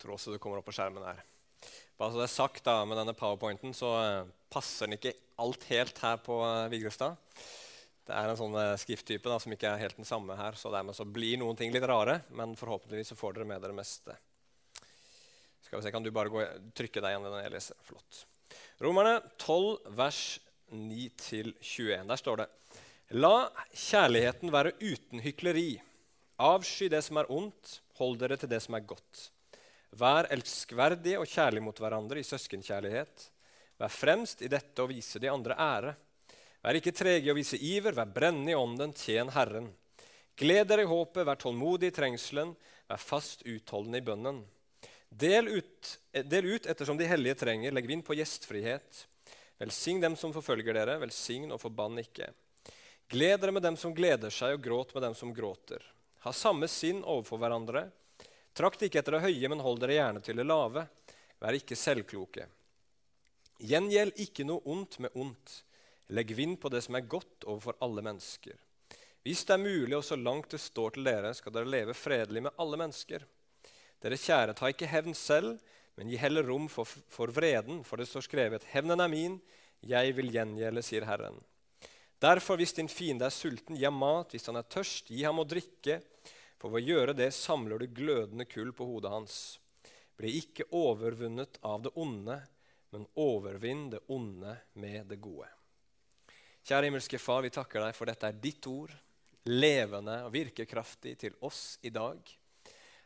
tror også det kommer opp på skjermen her. Bare så det er sagt da, Med denne powerpointen så eh, passer den ikke alt helt her på eh, Vigrestad. Det er en sånn eh, skrifttype da, som ikke er helt den samme her, så dermed så blir noen ting litt rare. Men forhåpentligvis så får dere med dere meste. Skal vi se, Kan du bare gå, trykke deg igjen når jeg leser? Flott. Romerne 12, vers 9-21. Der står det La kjærligheten være uten hykleri. Avsky det som er ondt, hold dere til det som er godt. Vær elskverdige og kjærlige mot hverandre i søskenkjærlighet. Vær fremst i dette og vise de andre ære. Vær ikke trege i å vise iver, vær brennende i ånden, tjen Herren. Gled dere i håpet, vær tålmodig i trengselen, vær fast utholdende i bønnen. Del ut, del ut ettersom de hellige trenger, legg vind på gjestfrihet. Velsign dem som forfølger dere, velsign og forbann ikke. Gled dere med dem som gleder seg, og gråt med dem som gråter. Ha samme sinn overfor hverandre. Trakt ikke etter det høye, men hold dere gjerne til det lave. Vær ikke selvkloke. Gjengjeld ikke noe ondt med ondt. Legg vind på det som er godt overfor alle mennesker. Hvis det er mulig, og så langt det står til dere, skal dere leve fredelig med alle mennesker. Dere kjære, ta ikke hevn selv, men gi heller rom for, for vreden, for det står skrevet:" Hevnen er min, jeg vil gjengjelde, sier Herren. Derfor, hvis din fiende er sulten, gi ham mat. Hvis han er tørst, gi ham å drikke. For ved å gjøre det samler du glødende kull på hodet hans. Bli ikke overvunnet av det onde, men overvinn det onde med det gode. Kjære himmelske Far, vi takker deg for dette er ditt ord, levende og virkekraftig til oss i dag.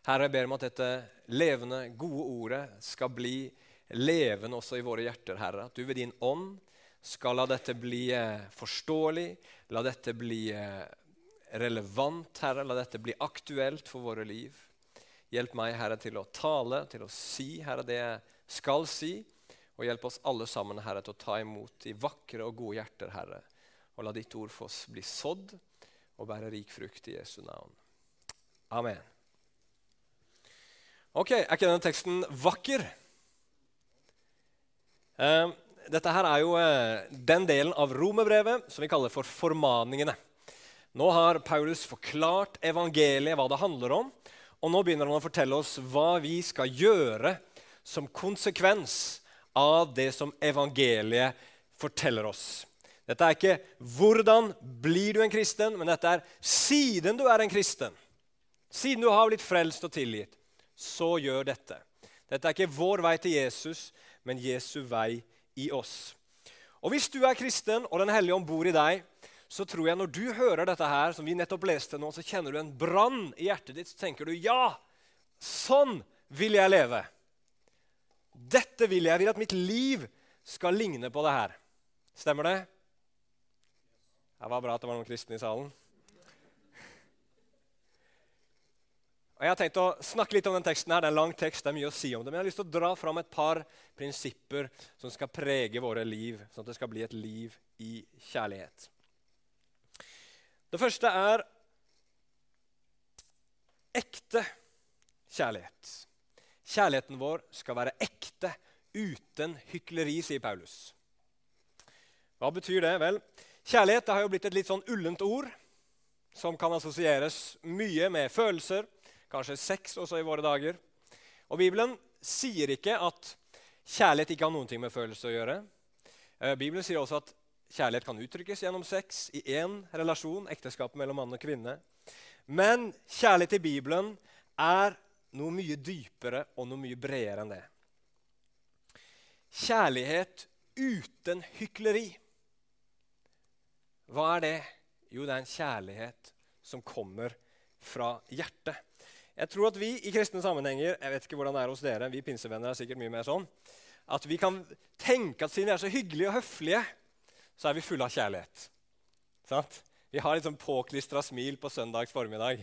Herre, jeg ber om at dette levende, gode ordet skal bli levende også i våre hjerter, Herre. At du ved din ånd skal la dette bli eh, forståelig, la dette bli eh, relevant, Herre. La dette bli aktuelt for våre liv. Hjelp meg, Herre, til å tale, til å si, Herre, det jeg skal si. Og hjelp oss alle sammen, Herre, til å ta imot de vakre og gode hjerter, Herre. Og la ditt ord for oss bli sådd og bære rik frukt i Jesu navn. Amen. Ok, Er ikke denne teksten vakker? Uh, dette her er jo uh, den delen av romerbrevet som vi kaller for formaningene. Nå har Paulus forklart evangeliet, hva det handler om. Og nå begynner han å fortelle oss hva vi skal gjøre som konsekvens av det som evangeliet forteller oss. Dette er ikke 'hvordan blir du en kristen', men dette er 'siden du er en kristen'. Siden du har blitt frelst og tilgitt, så gjør dette. Dette er ikke vår vei til Jesus, men Jesu vei i oss. Og Hvis du er kristen, og Den hellige ånd bor i deg, så tror jeg når du hører dette her, som vi nettopp leste nå, så kjenner du en brann i hjertet ditt. Så tenker du ja, sånn vil jeg leve. Dette vil jeg. Jeg vil at mitt liv skal ligne på det her. Stemmer det? Det var bra at det var noen kristne i salen. Og Jeg har tenkt å snakke litt om den teksten. her. Det er en lang tekst, det er mye å si om det, men jeg har lyst til å dra fram et par prinsipper som skal prege våre liv, sånn at det skal bli et liv i kjærlighet. Det første er ekte kjærlighet. Kjærligheten vår skal være ekte, uten hykleri, sier Paulus. Hva betyr det? Vel, kjærlighet har jo blitt et litt sånn ullent ord som kan assosieres mye med følelser, kanskje sex også i våre dager. Og Bibelen sier ikke at kjærlighet ikke har noen ting med følelser å gjøre. Eh, Bibelen sier også at Kjærlighet kan uttrykkes gjennom sex i én relasjon, ekteskapet mellom mann og kvinne. Men kjærlighet i Bibelen er noe mye dypere og noe mye bredere enn det. Kjærlighet uten hykleri. Hva er det? Jo, det er en kjærlighet som kommer fra hjertet. Jeg tror at vi i kristne sammenhenger jeg vet ikke hvordan det er hos dere, vi pinsevenner er sikkert mye mer sånn, at vi kan tenke at siden vi er så hyggelige og høflige, så er vi fulle av kjærlighet. Sant? Vi har litt sånn påklistra smil på søndags formiddag.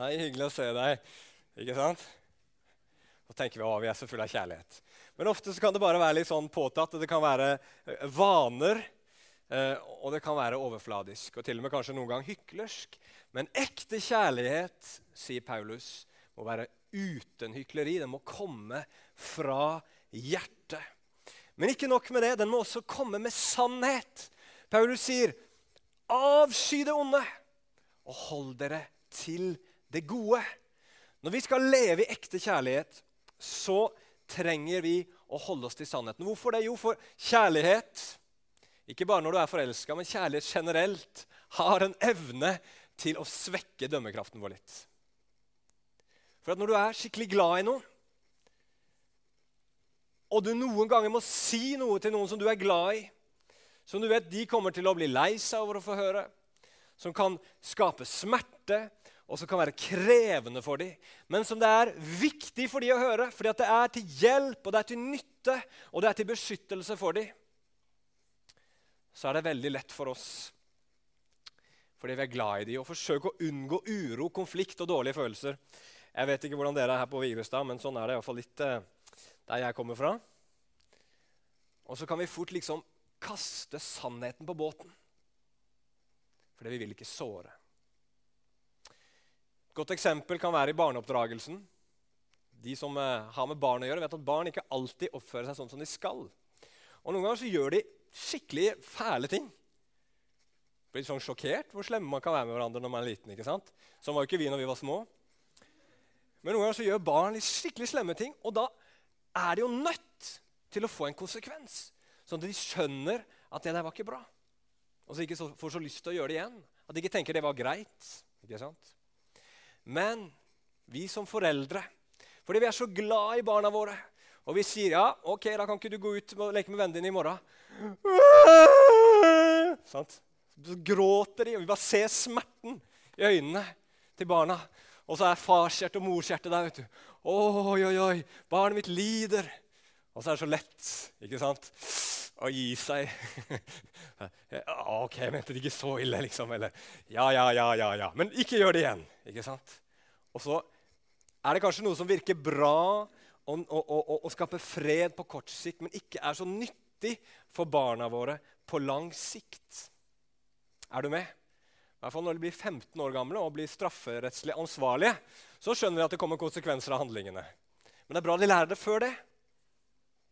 Hei, hyggelig å se deg. Ikke sant? Så tenker vi at vi er så fulle av kjærlighet. Men ofte så kan det bare være litt sånn påtatt. og Det kan være eh, vaner, eh, og det kan være overfladisk. Og til og med kanskje noen gang hyklersk. Men ekte kjærlighet, sier Paulus, må være uten hykleri. Den må komme fra hjertet. Men ikke nok med det, den må også komme med sannhet. Paulus sier, 'Avsky det onde, og hold dere til det gode'. Når vi skal leve i ekte kjærlighet, så trenger vi å holde oss til sannheten. Hvorfor det? Jo, for kjærlighet, ikke bare når du er forelska, men kjærlighet generelt, har en evne til å svekke dømmekraften vår litt. For at når du er skikkelig glad i noen, og du noen ganger må si noe til noen som du er glad i, som du vet de kommer til å bli lei seg over å få høre, som kan skape smerte, og som kan være krevende for dem, men som det er viktig for dem å høre, fordi det er til hjelp, og det er til nytte, og det er til beskyttelse for dem, så er det veldig lett for oss, fordi vi er glad i dem, å forsøke å unngå uro, konflikt og dårlige følelser. Jeg vet ikke hvordan dere er her på Vigrestad, men sånn er det iallfall litt eh, der jeg kommer fra. Og så kan vi fort liksom kaste sannheten på båten. Fordi vi vil ikke såre. Et godt eksempel kan være i barneoppdragelsen. De som uh, har med barn å gjøre, vet at barn ikke alltid oppfører seg sånn som de skal. Og Noen ganger så gjør de skikkelig fæle ting. Blir sånn sjokkert hvor slemme man kan være med hverandre når man er liten. ikke sant? Sånn var jo ikke vi når vi var små. Men noen ganger så gjør barn skikkelig slemme ting, og da er de jo nødt til å få en konsekvens. Sånn at de skjønner at det der var ikke bra. Og så ikke får så lyst til å gjøre det igjen. At de ikke tenker det var greit. Ikke sant? Men vi som foreldre, fordi vi er så glad i barna våre, og vi sier ja, ok, da kan ikke du gå ut og leke med vennene dine i morgen. Sant? Så gråter de, og vi bare ser smerten i øynene til barna. Og så er farshjertet og morshjertet der. vet du. Oi, oi, oi, barnet mitt lider. Og så er det så lett ikke sant? å gi seg. ok, jeg mente det ikke så ille, liksom. Eller ja, ja, ja, ja, ja. Men ikke gjør det igjen. ikke sant? Og så er det kanskje noe som virker bra og skaper fred på kort sikt, men ikke er så nyttig for barna våre på lang sikt. Er du med? Hvert fall Når de blir 15 år gamle og blir strafferettslig ansvarlige, så skjønner de at det kommer konsekvenser av handlingene. Men det er bra de lærer det før det.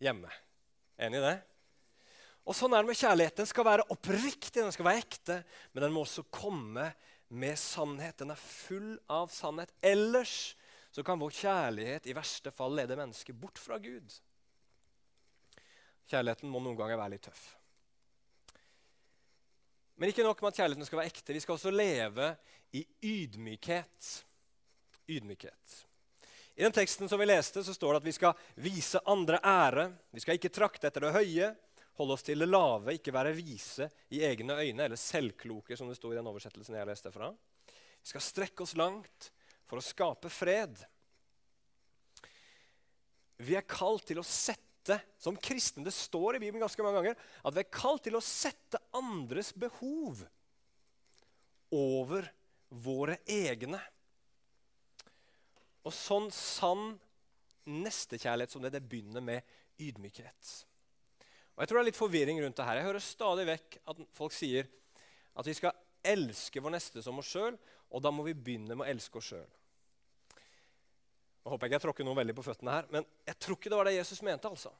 Hjemme. Enig i det? Og Sånn er det med kjærlighet. Den skal være oppriktig, den skal være ekte, men den må også komme med sannhet. Den er full av sannhet. Ellers så kan vår kjærlighet i verste fall lede mennesket bort fra Gud. Kjærligheten må noen ganger være litt tøff. Men ikke nok med at kjærligheten skal være ekte. Vi skal også leve i ydmykhet. Ydmykhet. I den teksten som vi leste, så står det at vi skal vise andre ære. Vi skal ikke trakte etter det høye, holde oss til det lave, ikke være vise i egne øyne, eller selvkloke, som det sto i den oversettelsen jeg leste fra. Vi skal strekke oss langt for å skape fred. Vi er kalt til å sette som kristne, det står i Bibelen ganske mange ganger, at vi er kalt til å sette andres behov over våre egne. Og sånn sann nestekjærlighet som det, det begynner med ydmykhet. Og Jeg tror det er litt forvirring rundt det her. Jeg hører stadig vekk at folk sier at vi skal elske vår neste som oss sjøl, og da må vi begynne med å elske oss sjøl. Nå håper jeg ikke jeg tråkker noen veldig på føttene her, men jeg tror ikke det var det Jesus mente. altså.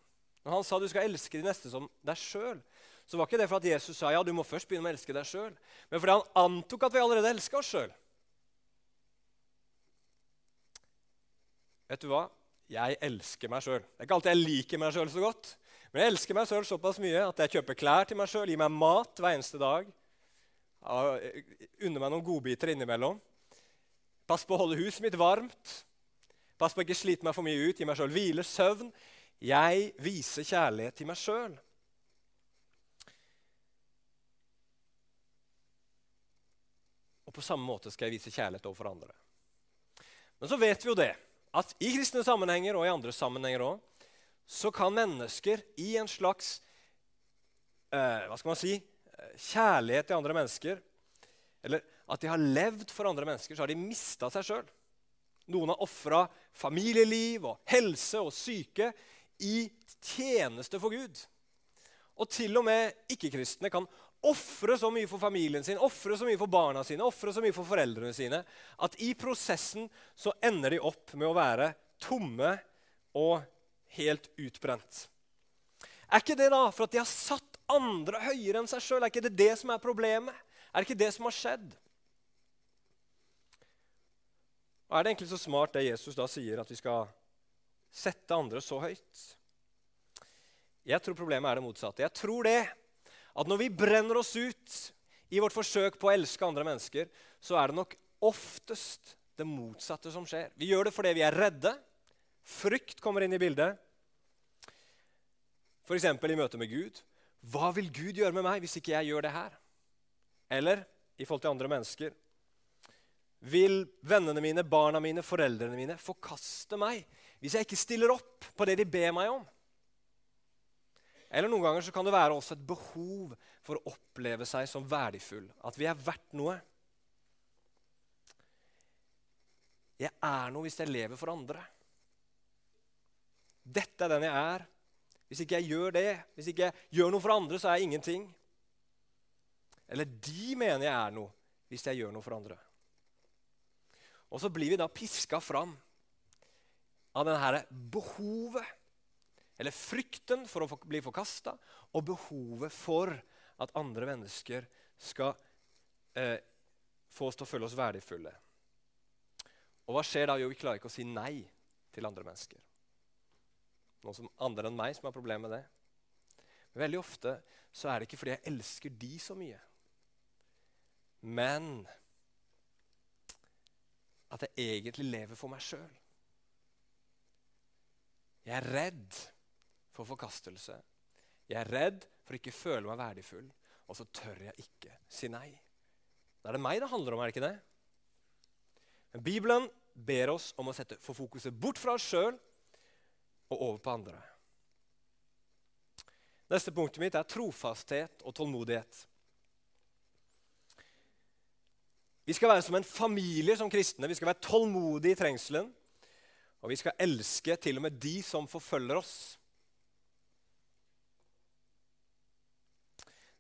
Når han sa du skal elske de neste som deg sjøl, så var ikke det for at Jesus sa ja, du må først begynne med å elske deg sjøl, men fordi han antok at vi allerede elska oss sjøl. Vet du hva? Jeg elsker meg sjøl. Det er ikke alltid jeg liker meg sjøl så godt. Men jeg elsker meg sjøl såpass mye at jeg kjøper klær til meg sjøl, gir meg mat hver eneste dag. Unner meg noen godbiter innimellom. Pass på å holde huset mitt varmt. Pass på å ikke slite meg for mye ut. Gi meg sjøl hvile, søvn. Jeg viser kjærlighet til meg sjøl. Og på samme måte skal jeg vise kjærlighet overfor andre. Men så vet vi jo det, at i kristne sammenhenger og i andre sammenhenger òg, så kan mennesker i en slags eh, hva skal man si, kjærlighet til andre mennesker, eller at de har levd for andre mennesker, så har de mista seg sjøl. Noen har ofra familieliv og helse og syke i tjeneste for Gud. Og til og med ikke-kristne kan ofre så mye for familien sin, ofre så mye for barna sine, ofre så mye for foreldrene sine, at i prosessen så ender de opp med å være tomme og helt utbrent. Er ikke det da for at de har satt andre høyere enn seg sjøl? Er ikke det det som er problemet? Er ikke det som har skjedd? Og Er det egentlig så smart det Jesus da sier, at vi skal sette andre så høyt. Jeg tror problemet er det motsatte. Jeg tror det at når vi brenner oss ut i vårt forsøk på å elske andre mennesker, så er det nok oftest det motsatte som skjer. Vi gjør det fordi vi er redde. Frykt kommer inn i bildet. F.eks. i møte med Gud. Hva vil Gud gjøre med meg hvis ikke jeg gjør det her? Eller i forhold til andre mennesker. Vil vennene mine, barna mine, foreldrene mine forkaste meg hvis jeg ikke stiller opp på det de ber meg om? Eller noen ganger så kan det være også et behov for å oppleve seg som verdifull. At vi er verdt noe. Jeg er noe hvis jeg lever for andre. Dette er den jeg er. Hvis ikke jeg gjør det, hvis ikke jeg gjør noe for andre, så er jeg ingenting. Eller de mener jeg er noe hvis jeg gjør noe for andre. Og så blir vi da piska fram av dette behovet, eller frykten for å bli forkasta, og behovet for at andre mennesker skal eh, få oss til å føle oss verdifulle. Og hva skjer da? Jo, vi klarer ikke å si nei til andre mennesker. Noen som andre enn meg som har problemer med det. Men veldig ofte så er det ikke fordi jeg elsker de så mye, men at jeg egentlig lever for meg sjøl. Jeg er redd for forkastelse. Jeg er redd for ikke føle meg verdifull, og så tør jeg ikke si nei. Da er det meg det handler om, er det ikke det? Men Bibelen ber oss om å sette, for fokuset bort fra oss sjøl og over på andre. Neste punktet mitt er trofasthet og tålmodighet. Vi skal være som en familie som kristne. Vi skal være tålmodige i trengselen. Og vi skal elske til og med de som forfølger oss.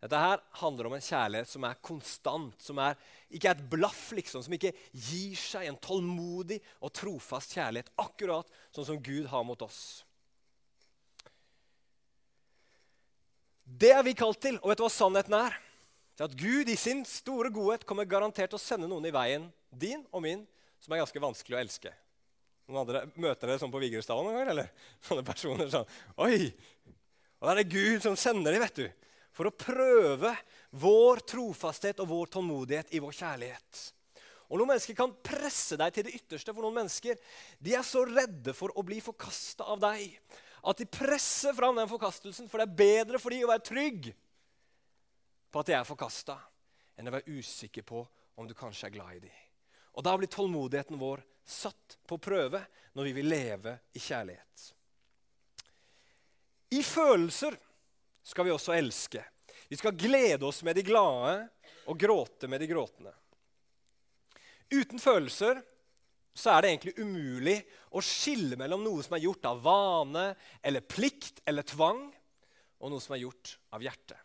Dette her handler om en kjærlighet som er konstant, som er, ikke er et blaff, liksom, som ikke gir seg. En tålmodig og trofast kjærlighet, akkurat sånn som Gud har mot oss. Det er vi kalt til. Og vet du hva sannheten er? Til at Gud i sin store godhet kommer garantert til å sende noen i veien din og min som er ganske vanskelig å elske. Noen andre Møter dere sånn på Vigrestad noen ganger? eller? Sånne personer sånn Oi! Og da er det Gud som sender dem, vet du for å prøve vår trofasthet og vår tålmodighet i vår kjærlighet. Og Noen mennesker kan presse deg til det ytterste, for noen mennesker de er så redde for å bli forkasta av deg at de presser fram den forkastelsen, for det er bedre for dem å være trygg på at de er forkasta, enn å være usikker på om du kanskje er glad i dem. Og Da blir tålmodigheten vår satt på prøve når vi vil leve i kjærlighet. I følelser skal vi også elske. Vi skal glede oss med de glade og gråte med de gråtende. Uten følelser så er det egentlig umulig å skille mellom noe som er gjort av vane eller plikt eller tvang, og noe som er gjort av hjertet.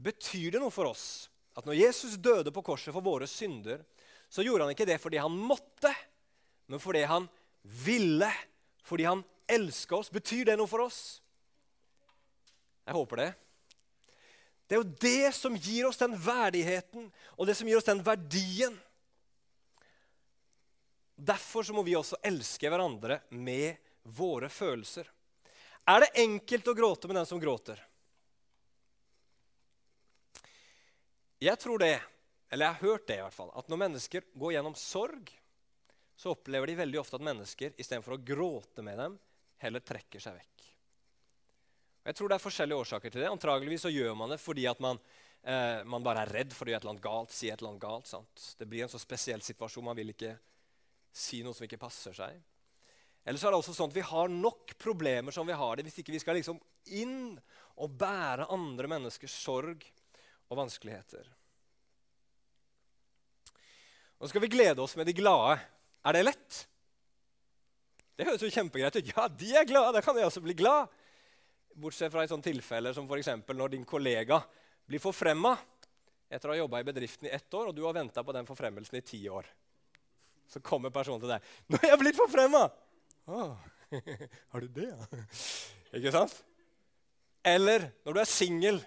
Betyr det noe for oss at når Jesus døde på korset for våre synder, så gjorde han ikke det fordi han måtte, men fordi han ville, fordi han elska oss? Betyr det noe for oss? Jeg håper det. Det er jo det som gir oss den verdigheten og det som gir oss den verdien. Derfor så må vi også elske hverandre med våre følelser. Er det enkelt å gråte med den som gråter? Jeg tror det, eller jeg har hørt det i hvert fall, at når mennesker går gjennom sorg, så opplever de veldig ofte at mennesker istedenfor å gråte med dem, heller trekker seg vekk. Jeg tror det er forskjellige årsaker til det. Antageligvis så gjør man det fordi at man, eh, man bare er redd for å gjøre et eller annet galt. si et eller annet galt. Sant? Det blir en så spesiell situasjon. Man vil ikke si noe som ikke passer seg. Eller så er det også sånn at vi har nok problemer som vi har det, hvis ikke vi skal liksom inn og bære andre menneskers sorg og vanskeligheter. Nå skal vi glede oss med de glade. Er det lett? Det høres jo kjempegreit ut. Ja, de er glade, da kan jeg også bli glad. Bortsett fra i sånne tilfelle som f.eks. når din kollega blir forfremma etter å ha jobba i bedriften i ett år, og du har venta på den forfremmelsen i ti år. Så kommer personen til deg. 'Nå er jeg blitt forfremma!' 'Har du det, ja?' Ikke sant? Eller når du er singel,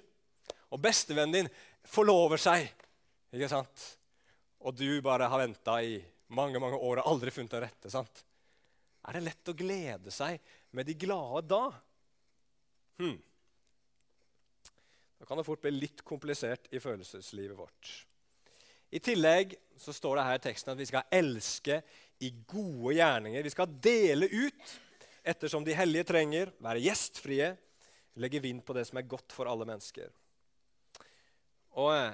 og bestevennen din forlover seg, ikke sant? og du bare har venta i mange mange år og aldri funnet den rette. sant? Er det lett å glede seg med de glade da? Hm. Da kan det fort bli litt komplisert i følelseslivet vårt. I tillegg så står det her i teksten at vi skal elske i gode gjerninger. Vi skal dele ut ettersom de hellige trenger, være gjestfrie, legge vind på det som er godt for alle mennesker. Og eh,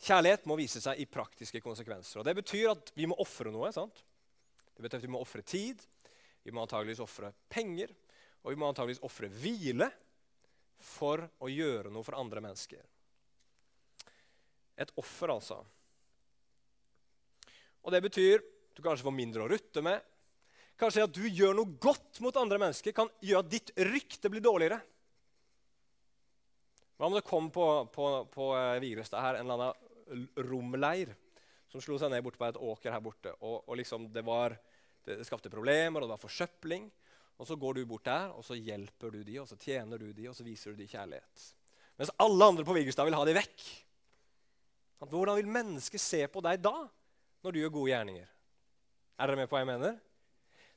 Kjærlighet må vise seg i praktiske konsekvenser. og Det betyr at vi må ofre noe. sant? Det betyr at vi må ofre tid, vi må antageligvis ofre penger, og vi må antageligvis ofre hvile for å gjøre noe for andre mennesker. Et offer, altså. Og det betyr at du kanskje får mindre å rutte med. Kanskje at du gjør noe godt mot andre mennesker, kan gjøre at ditt rykte blir dårligere. Hva om det kom på, på, på eh, Vigrestad her en eller annen romleir som slo seg ned bort på et åker her borte. Og, og liksom det, var, det skapte problemer, og det var forsøpling. Og så går du bort der, og så hjelper du de, og så tjener du de, og så viser du de kjærlighet. Mens alle andre på Vigrestad vil ha de vekk. Hvordan vil mennesket se på deg da, når du gjør gode gjerninger? Er dere med på hva jeg mener?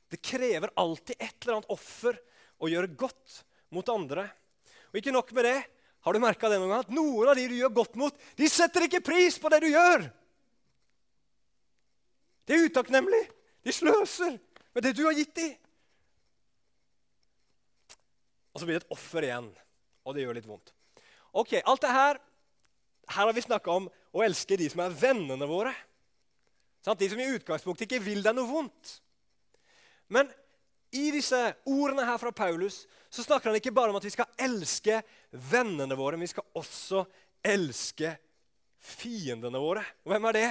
Det krever alltid et eller annet offer å gjøre godt mot andre. Og ikke nok med det. Har du merka det noen gang? At noen av de du gjør godt mot, de setter ikke pris på det du gjør. Det er utakknemlig. De sløser med det du har gitt dem. Og så blir det et offer igjen, og det gjør litt vondt. Ok, alt det Her her har vi snakka om å elske de som er vennene våre. Sånn, De som i utgangspunktet ikke vil deg noe vondt. Men i disse ordene her fra Paulus så snakker han ikke bare om at vi skal elske vennene våre, men vi skal også elske fiendene våre. Og hvem er det?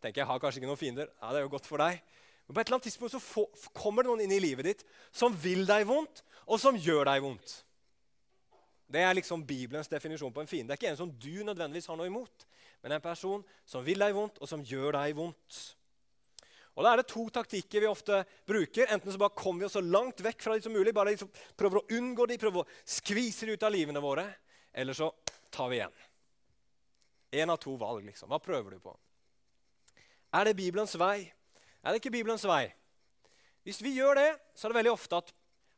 Tenker Jeg har kanskje ikke noen fiender. Ja, det er jo godt for deg. Men på et eller annet tidspunkt så får, kommer det noen inn i livet ditt som vil deg vondt, og som gjør deg vondt. Det er liksom Bibelens definisjon på en fiende. Det er ikke en som du nødvendigvis har noe imot, men en person som vil deg vondt, og som gjør deg vondt. Og Da er det to taktikker vi ofte bruker. Enten så bare kommer vi oss så langt vekk fra dem som mulig, bare liksom prøver å unngå dem, prøver å skvise dem ut av livene våre, eller så tar vi igjen. Én av to valg, liksom. Hva prøver du på? Er det Bibelens vei? Er det ikke Bibelens vei? Hvis vi gjør det, så er det veldig ofte at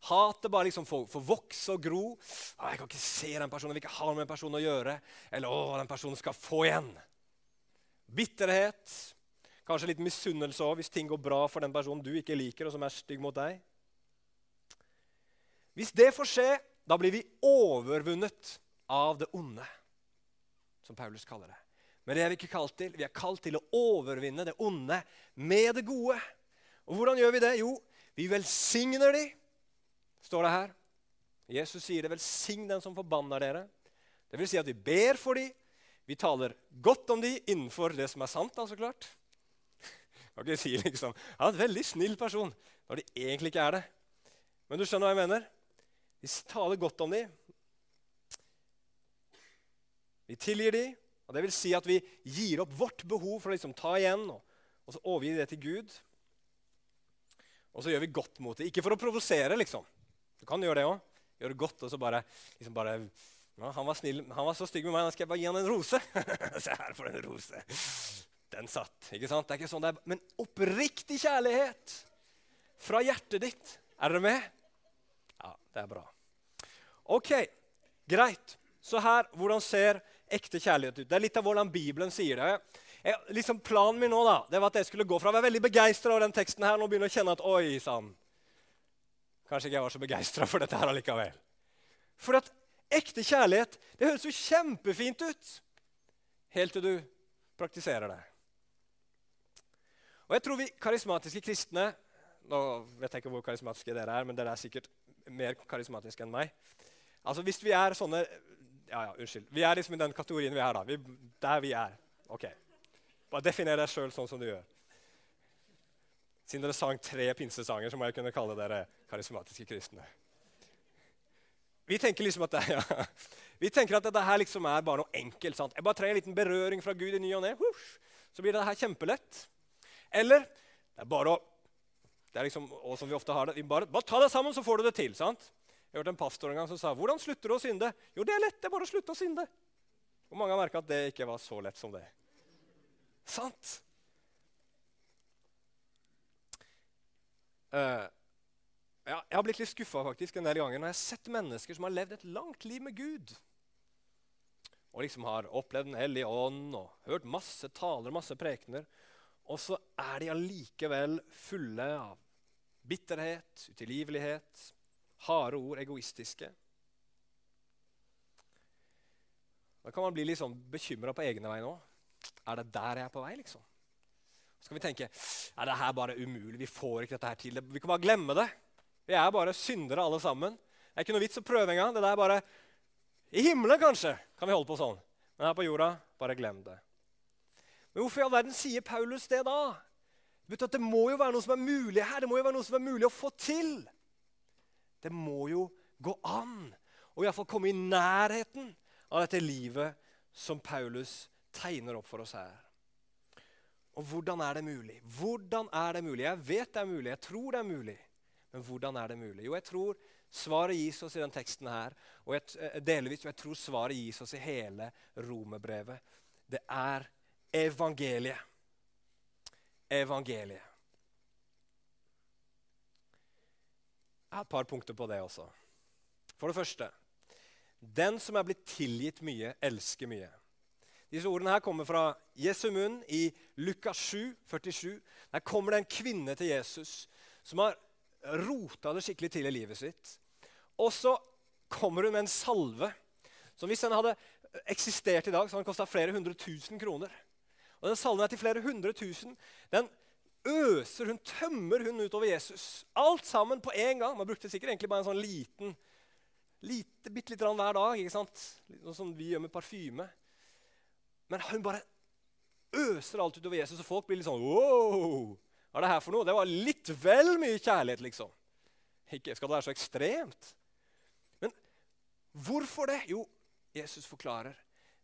hatet bare liksom får, får vokse og gro. Å, 'Jeg kan ikke se den personen, jeg vil ikke ha med den personen å gjøre.' Eller 'Å, den personen skal få igjen'. Bitterhet. Kanskje litt misunnelse òg hvis ting går bra for den personen du ikke liker, og som er stygg mot deg. Hvis det får skje, da blir vi overvunnet av det onde, som Paulus kaller det. Men det er vi ikke kalt til. Vi er kalt til å overvinne det onde med det gode. Og hvordan gjør vi det? Jo, vi velsigner de, står det her. Jesus sier det. Velsign den som forbanner dere. Det vil si at vi ber for de. Vi taler godt om de innenfor det som er sant, altså klart. Kan ikke si liksom Han er en veldig snill person når de egentlig ikke er det. Men du skjønner hva jeg mener? Vi taler godt om de. Vi tilgir de, og det vil si at vi gir opp vårt behov for å liksom ta igjen, og, og så overgir det til Gud. Og så gjør vi godt mot det. Ikke for å provosere, liksom. Du kan gjøre det òg. Gjøre godt, og så bare, liksom bare ja, han, var snill, han var så stygg med meg, nå skal jeg bare gi han en rose. Se her for en rose. Den satt. ikke sant? Det er ikke sånn det er. Men oppriktig kjærlighet fra hjertet ditt. Er dere med? Ja, det er bra. Ok, greit. Så her, hvordan ser ekte kjærlighet ut. Det er litt av hvordan Bibelen sier det. Jeg, liksom planen min nå da, det var at jeg skulle gå fra å være veldig begeistra over den teksten her, nå begynner jeg å kjenne at oi sann. Kanskje ikke jeg var så begeistra for dette her allikevel. For at ekte kjærlighet det høres jo kjempefint ut helt til du praktiserer det. Og jeg tror vi karismatiske kristne Nå vet jeg ikke hvor karismatiske dere er, men dere er sikkert mer karismatiske enn meg. Altså Hvis vi er sånne ja, ja, unnskyld. Vi er liksom i den kategorien vi er, da. Vi, der vi er. Ok. Bare definer deg sjøl sånn som du gjør. Siden dere sang tre pinsesanger, så må jeg kunne kalle dere karismatiske kristne. Vi tenker liksom at det, ja. Vi tenker at dette her liksom er bare noe enkelt. sant? Jeg bare trenger en liten berøring fra Gud i ny og ne. Så blir det her kjempelett. Eller det er bare å det er liksom, og som vi ofte har det, bare, bare ta deg sammen, så får du det til. sant? Jeg hørte en pastor en gang som sa hvordan slutter du å synde? Jo, det er lett. Det er bare å slutte å synde. Og mange har merka at det ikke var så lett som det. Sant? uh, ja, Jeg har blitt litt skuffa en del ganger når jeg har sett mennesker som har levd et langt liv med Gud. Og liksom har opplevd Den hellige ånd og hørt masse taler masse prekener. Og så er de allikevel fulle av bitterhet, utilgivelighet, harde ord, egoistiske. Da kan man bli litt sånn bekymra på egne vei nå. Er det der jeg er på vei? liksom? Så kan vi tenke er det her bare umulig. Vi får ikke dette her til. Vi kan bare glemme det. Vi er bare syndere alle sammen. Det er ikke noe vits å prøve engang. Det der bare I himmelen kanskje kan vi holde på sånn. Men her på jorda, bare glem det. Men hvorfor i all verden sier Paulus det da? Det betyr at Det må jo være noe som er mulig her. Det må jo være noe som er mulig å få til. Det må jo gå an å iallfall komme i nærheten av dette livet som Paulus tegner opp for oss her. Og hvordan er det mulig? Hvordan er det mulig? Jeg vet det er mulig, jeg tror det er mulig. Men hvordan er det mulig? Jo, jeg tror svaret gis oss i den teksten her. Og jeg, eh, delvis, og jeg tror svaret gis oss i hele romerbrevet. Det er evangeliet. Evangeliet. Jeg har et par punkter på det også. For det første Den som er blitt tilgitt mye, elsker mye. Disse ordene her kommer fra Jesu munn i Lukas 7, 47. Der kommer det en kvinne til Jesus som har rota det skikkelig til i livet sitt. Og så kommer hun med en salve som hvis den hadde eksistert i dag, så hadde den kosta flere hundre tusen kroner. Og Den salven er til flere hundre tusen. Den øser hun, tømmer hun utover Jesus. Alt sammen på en gang. Man brukte sikkert egentlig bare en sånn liten lite, bitte lite grann hver dag. ikke sant? Noe som vi gjør med parfyme. Men hun bare øser alt utover Jesus, og folk blir litt sånn Wow! Hva er det her for noe? Det var litt vel mye kjærlighet, liksom. Ikke skal det være så ekstremt. Men hvorfor det? Jo, Jesus forklarer.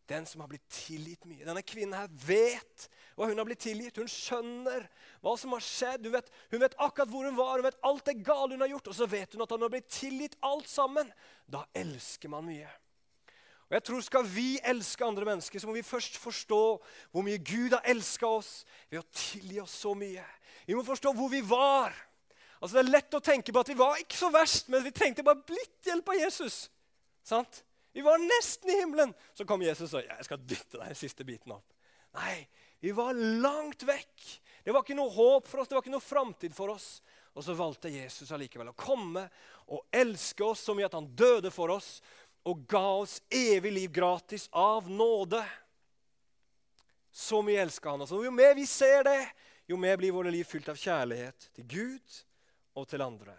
Den som har blitt tilgitt mye. Denne kvinnen her vet hva hun har blitt tilgitt. Hun skjønner hva som har skjedd. Hun vet, hun vet akkurat hvor hun var, hun vet alt det gale hun har gjort. Og så vet hun at han har blitt tilgitt alt sammen. Da elsker man mye. Og jeg tror Skal vi elske andre mennesker, så må vi først forstå hvor mye Gud har elska oss ved å tilgi oss så mye. Vi må forstå hvor vi var. Altså Det er lett å tenke på at vi var ikke så verst, men vi trengte bare blitt hjelp av Jesus. Sant? Vi var nesten i himmelen. Så kom Jesus og jeg skal dytte den siste biten opp. Nei, vi var langt vekk. Det var ikke noe håp for oss, det var ikke noe framtid for oss. Og så valgte Jesus allikevel å komme og elske oss så mye at han døde for oss og ga oss evig liv gratis av nåde. Så mye elska han oss. Og jo mer vi ser det, jo mer blir våre liv fylt av kjærlighet til Gud og til andre.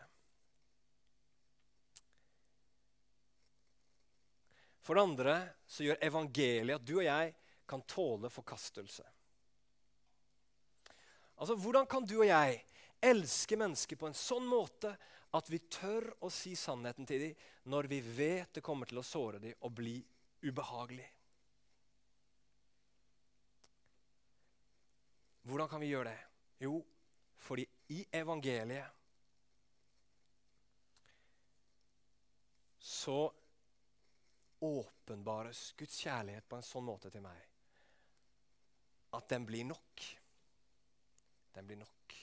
For det andre så gjør evangeliet at du og jeg kan tåle forkastelse. Altså, Hvordan kan du og jeg elske mennesker på en sånn måte at vi tør å si sannheten til dem når vi vet det kommer til å såre dem og bli ubehagelig? Hvordan kan vi gjøre det? Jo, fordi i evangeliet så åpenbares Guds kjærlighet på en sånn måte til meg at den blir nok. Den blir nok.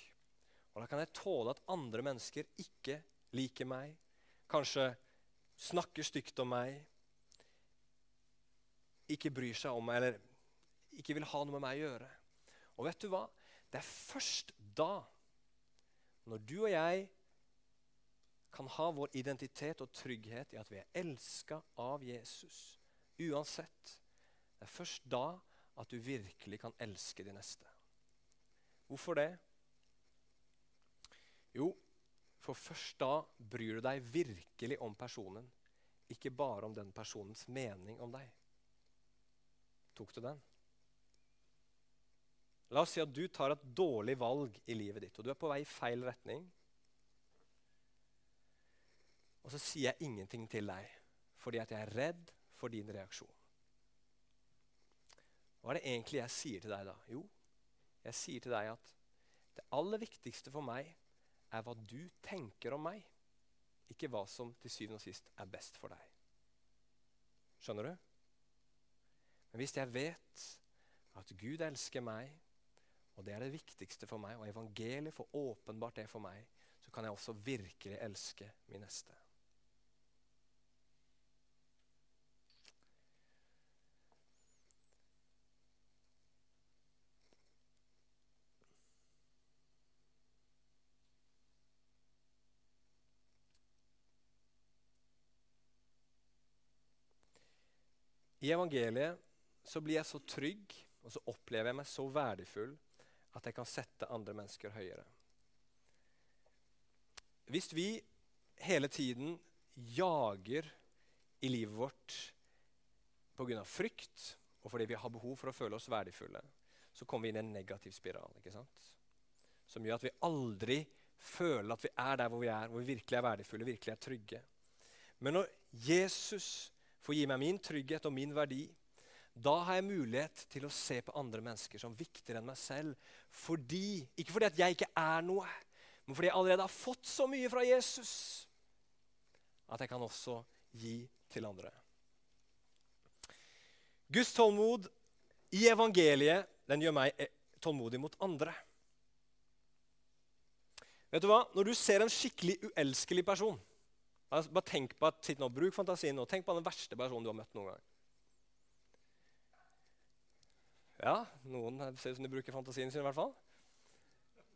Og da kan jeg tåle at andre mennesker ikke liker meg, kanskje snakker stygt om meg, ikke bryr seg om meg eller ikke vil ha noe med meg å gjøre. Og vet du hva? Det er først da, når du og jeg kan ha vår identitet og trygghet i at vi er elska av Jesus. Uansett. Det er først da at du virkelig kan elske de neste. Hvorfor det? Jo, for først da bryr du deg virkelig om personen, ikke bare om den personens mening om deg. Tok du den? La oss si at du tar et dårlig valg i livet ditt, og du er på vei i feil retning. Og så sier jeg ingenting til deg fordi at jeg er redd for din reaksjon. Hva er det egentlig jeg sier til deg da? Jo, jeg sier til deg at det aller viktigste for meg er hva du tenker om meg, ikke hva som til syvende og sist er best for deg. Skjønner du? Men hvis jeg vet at Gud elsker meg, og det er det viktigste for meg, og evangeliet får åpenbart det for meg, så kan jeg også virkelig elske min neste. I evangeliet så blir jeg så trygg og så opplever jeg meg så verdifull at jeg kan sette andre mennesker høyere. Hvis vi hele tiden jager i livet vårt pga. frykt og fordi vi har behov for å føle oss verdifulle, så kommer vi inn i en negativ spiral. ikke sant? Som gjør at vi aldri føler at vi er der hvor vi er, hvor vi virkelig er verdifulle, virkelig er trygge. Men når Jesus får gi meg min trygghet og min verdi, da har jeg mulighet til å se på andre mennesker som viktigere enn meg selv. Fordi, ikke fordi at jeg ikke er noe, men fordi jeg allerede har fått så mye fra Jesus at jeg kan også gi til andre. Guds tålmod i evangeliet den gjør meg eh, tålmodig mot andre. Vet du hva? Når du ser en skikkelig uelskelig person Altså, bare tenk på at, nå, Bruk fantasien nå. tenk på den verste personen du har møtt noen gang. Ja, noen ser ut som de bruker fantasien sin. i hvert fall.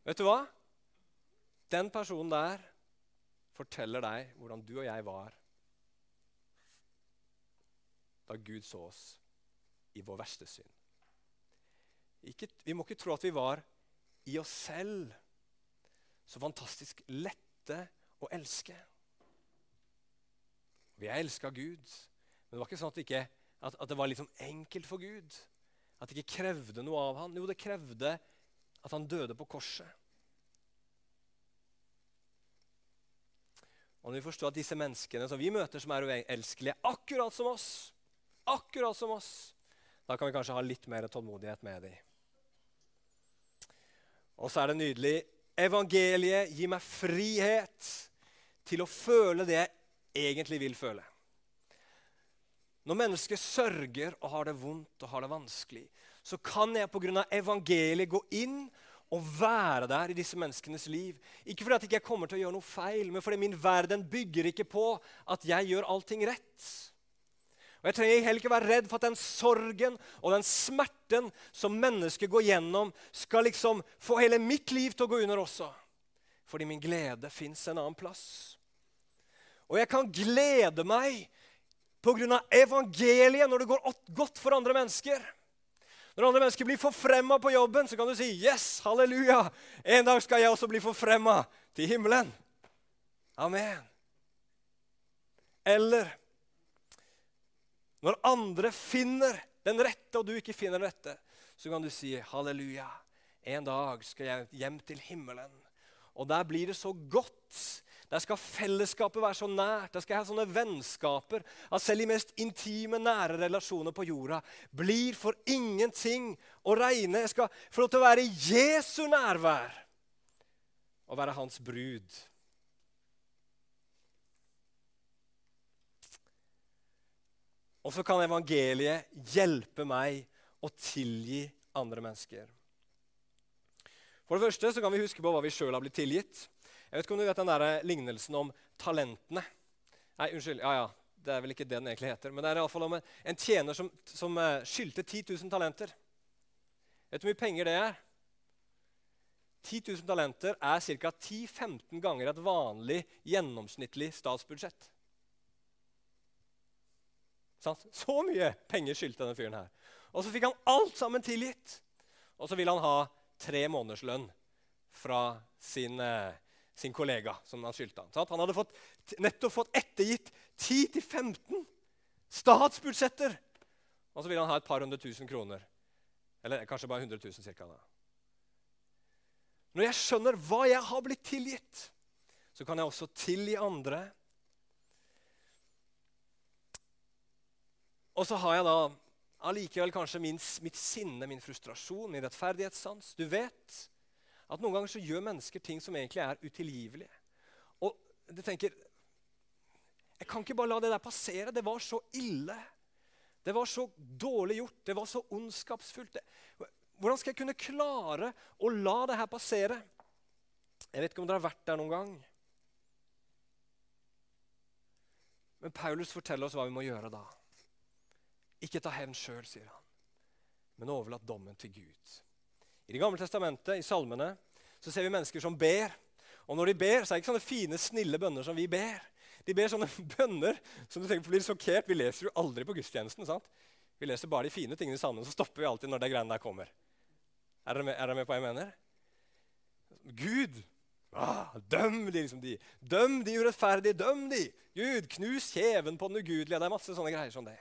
Vet du hva? Den personen der forteller deg hvordan du og jeg var da Gud så oss i vår verste synd. Ikke, vi må ikke tro at vi var i oss selv så fantastisk lette å elske. Er elska Gud. Men det var ikke sånn at det, ikke, at, at det var liksom enkelt for Gud. At det ikke krevde noe av han. Jo, det krevde at han døde på korset. Og når vi forstår at disse menneskene som vi møter, som er uelskelige, akkurat som oss, akkurat som oss, da kan vi kanskje ha litt mer tålmodighet med dem. Og så er det nydelig. Evangeliet gir meg frihet til å føle det jeg egentlig vil føle. Når mennesker sørger og har det vondt og har det vanskelig, så kan jeg pga. evangeliet gå inn og være der i disse menneskenes liv. Ikke fordi at jeg ikke kommer til å gjøre noe feil, men fordi min verden bygger ikke på at jeg gjør allting rett. Og Jeg trenger heller ikke være redd for at den sorgen og den smerten som mennesket går gjennom, skal liksom få hele mitt liv til å gå under også. Fordi min glede fins en annen plass. Og jeg kan glede meg pga. evangeliet når det går godt for andre mennesker. Når andre mennesker blir forfremma på jobben, så kan du si 'Yes, halleluja! En dag skal jeg også bli forfremma til himmelen.' Amen. Eller når andre finner den rette, og du ikke finner den rette, så kan du si 'Halleluja! En dag skal jeg hjem til himmelen.' Og der blir det så godt der skal fellesskapet være så nært. Der skal jeg ha sånne vennskaper at selv de mest intime, nære relasjoner på jorda blir for ingenting å regne. Jeg skal få lov til å være i Jesu nærvær og være hans brud. Og så kan evangeliet hjelpe meg å tilgi andre mennesker. For det første så kan vi huske på hva vi sjøl har blitt tilgitt. Jeg vet ikke om du vet den der lignelsen om talentene. Nei, unnskyld. Ja, ja. Det er vel ikke det den egentlig heter. Men det er i alle fall om en, en tjener som, som uh, skyldte 10 000 talenter. Vet du hvor mye penger det er? 10 000 talenter er ca. 10-15 ganger et vanlig gjennomsnittlig statsbudsjett. Så mye penger skyldte denne fyren her. Og så fikk han alt sammen tilgitt. Og så vil han ha tre måneders lønn fra sin uh, sin kollega som han skyldte han. Han hadde fått, nettopp fått ettergitt 10-15 statsbudsjetter. Og så ville han ha et par hundre tusen kroner. Eller kanskje bare 100 000 cirka. Da. Når jeg skjønner hva jeg har blitt tilgitt, så kan jeg også tilgi andre. Og så har jeg da allikevel kanskje min, mitt sinne, min frustrasjon, min rettferdighetssans. Du vet at noen ganger så gjør mennesker ting som egentlig er utilgivelige. Og du tenker Jeg kan ikke bare la det der passere. Det var så ille. Det var så dårlig gjort. Det var så ondskapsfullt. Hvordan skal jeg kunne klare å la det her passere? Jeg vet ikke om dere har vært der noen gang. Men Paulus forteller oss hva vi må gjøre da. Ikke ta hevn sjøl, sier han, men overlat dommen til Gud. I Det gamle testamentet, i salmene, så ser vi mennesker som ber. Og når de ber, så er det ikke sånne fine, snille bønner som vi ber. De ber sånne bønner som du tenker blir sjokkert. Vi leser jo aldri på gudstjenesten. sant? Vi leser bare de fine tingene i salmen, så stopper vi alltid når det greiene der kommer. Er dere med, er dere med på hva jeg mener? Gud, ah, døm de, liksom de. Døm de urettferdige, døm de! Gud, knus kjeven på den ugudelige. Det er masse sånne greier som det.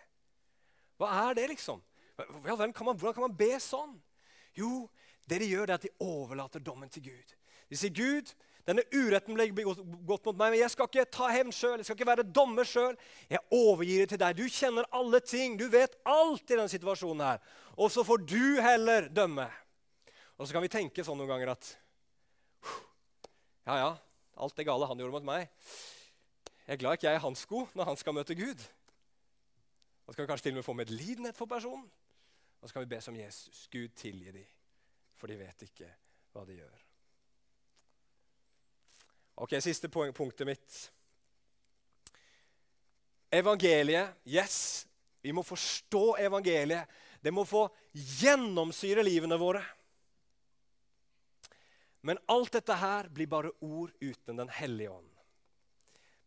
Hva er det, liksom? Hvordan kan man, hvordan kan man be sånn? Jo, det de gjør, det er at de overlater dommen til Gud. De sier, 'Gud, denne uretten ble begått mot meg, men jeg skal ikke ta hevn sjøl. Jeg skal ikke være dommer sjøl. Jeg overgir det til deg. Du kjenner alle ting. Du vet alt i denne situasjonen her. Og så får du heller dømme. Og så kan vi tenke sånn noen ganger at Ja, ja, alt det gale han gjorde mot meg Jeg er glad ikke jeg er hans sko når han skal møte Gud. Så kan vi kanskje til og med få medlidenhet for personen. Og så kan vi be som Jesus. Gud, tilgi dem, for de vet ikke hva de gjør. Ok, Siste punktet mitt. Evangeliet. Yes, vi må forstå evangeliet. Det må få gjennomsyre livene våre. Men alt dette her blir bare ord uten Den hellige ånd.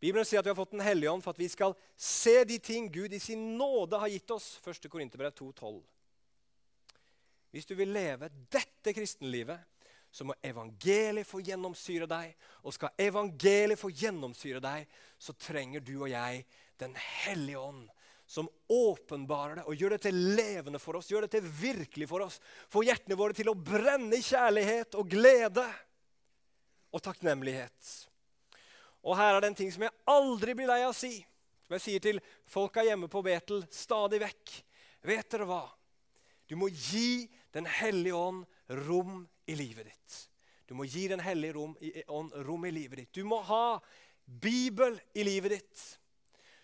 Bibelen sier at vi har fått Den hellige ånd for at vi skal se de ting Gud i sin nåde har gitt oss. 1. Korinterbrev 2,12. Hvis du vil leve dette kristenlivet, så må evangeliet få gjennomsyre deg. Og skal evangeliet få gjennomsyre deg, så trenger du og jeg Den hellige ånd, som åpenbarer det og gjør det til levende for oss, gjør det til virkelig for oss. Får hjertene våre til å brenne i kjærlighet og glede og takknemlighet. Og her er det en ting som jeg aldri blir lei av å si, som jeg sier til folka hjemme på Betel stadig vekk. Vet dere hva? Du må gi Den hellige ånd rom i livet ditt. Du må gi Den hellige rom, ånd rom i livet ditt. Du må ha Bibel i livet ditt.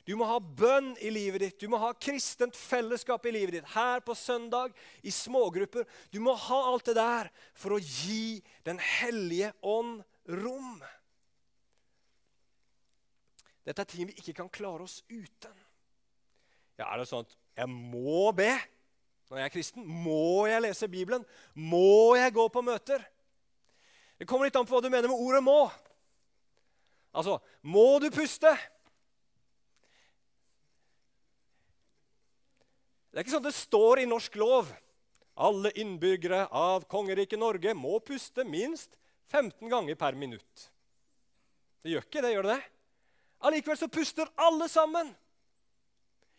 Du må ha bønn i livet ditt, du må ha kristent fellesskap i livet ditt. Her på søndag, i smågrupper. Du må ha alt det der for å gi Den hellige ånd rom. Dette er ting vi ikke kan klare oss uten. Ja, Er det sånn at jeg må be? Når jeg er kristen? Må jeg lese Bibelen? Må jeg gå på møter? Det kommer litt an på hva du mener med ordet 'må'. Altså må du puste? Det er ikke sånn det står i norsk lov. Alle innbyggere av kongeriket Norge må puste minst 15 ganger per minutt. Det gjør ikke det, gjør det det? Allikevel så puster alle sammen.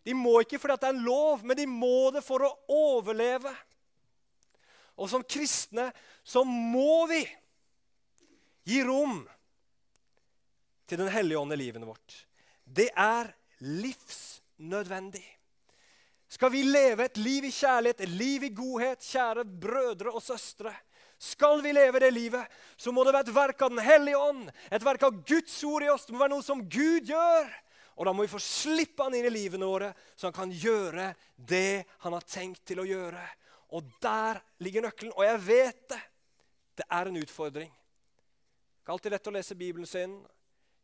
De må ikke fordi det er en lov, men de må det for å overleve. Og som kristne så må vi gi rom til Den hellige ånd i livet vårt. Det er livsnødvendig. Skal vi leve et liv i kjærlighet, et liv i godhet, kjære brødre og søstre, skal vi leve det livet, så må det være et verk av Den hellige ånd, et verk av Guds ord i oss. Det må være noe som Gud gjør. Og da må vi få slippe han inn i livene våre, så han kan gjøre det han har tenkt til å gjøre. Og der ligger nøkkelen. Og jeg vet det. Det er en utfordring. Ikke alltid lett å lese Bibelen sin.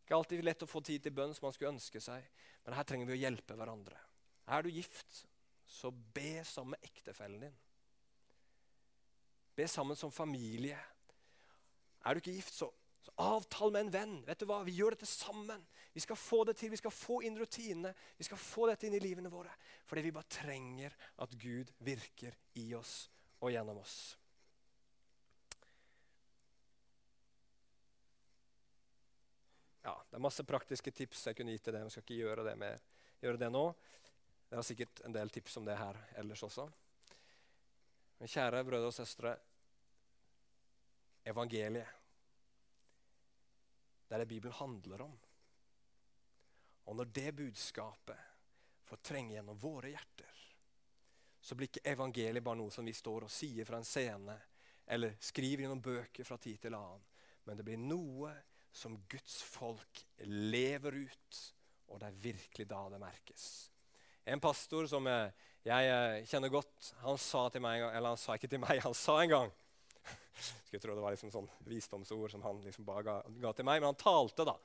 Ikke alltid lett å få tid til bønn som man skulle ønske seg. Men her trenger vi å hjelpe hverandre. Er du gift, så be sammen med ektefellen din. Be sammen som familie. Er du ikke gift, så, så avtal med en venn. Vet du hva? Vi gjør dette sammen. Vi skal få det til, vi skal få inn rutinene, vi skal få dette inn i livene våre. Fordi vi bare trenger at Gud virker i oss og gjennom oss. Ja, Det er masse praktiske tips jeg kunne gitt til det. Jeg skal ikke gjøre det, med, gjøre det nå. Det er sikkert en del tips om det her ellers også. Men kjære brødre og søstre. Evangeliet. Det er det Bibelen handler om. Og når det budskapet får trenge gjennom våre hjerter, så blir ikke evangeliet bare noe som vi står og sier fra en scene eller skriver gjennom bøker fra tid til annen, men det blir noe som Guds folk lever ut, og det er virkelig da det merkes. En pastor som jeg, jeg kjenner godt, han sa til meg, eller han sa ikke til meg, han sa en gang Skulle tro det var liksom sånn visdomsord som han liksom bare ga, ga til meg, men han talte, da.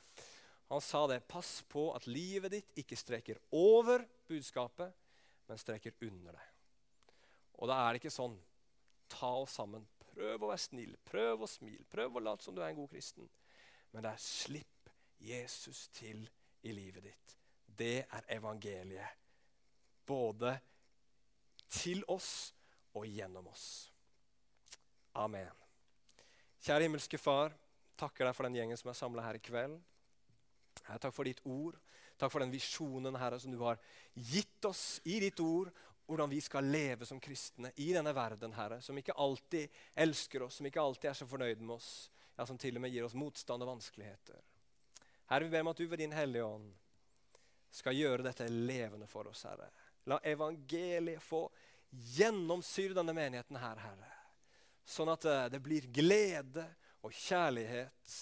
Han sa det. Pass på at livet ditt ikke streker over budskapet, men streker under det. Og da er det ikke sånn ta oss sammen. Prøv å være snill, prøv å smile, prøv å late som du er en god kristen. Men det er slipp Jesus til i livet ditt. Det er evangeliet. Både til oss og gjennom oss. Amen. Kjære himmelske Far, takker deg for den gjengen som er samla her i kveld. Takk for ditt ord. Takk for den visjonen Herre, som du har gitt oss i ditt ord hvordan vi skal leve som kristne i denne verden, Herre, som ikke alltid elsker oss, som ikke alltid er så fornøyd med oss, ja, som til og med gir oss motstand og vanskeligheter. Herre, vi ber om at du ved din Hellige Ånd skal gjøre dette levende for oss, Herre. La evangeliet få gjennomsyre denne menigheten her, Herre. Sånn at eh, det blir glede og kjærlighet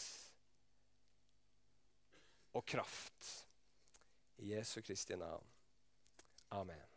og kraft. I Jesu Kristi navn. Amen.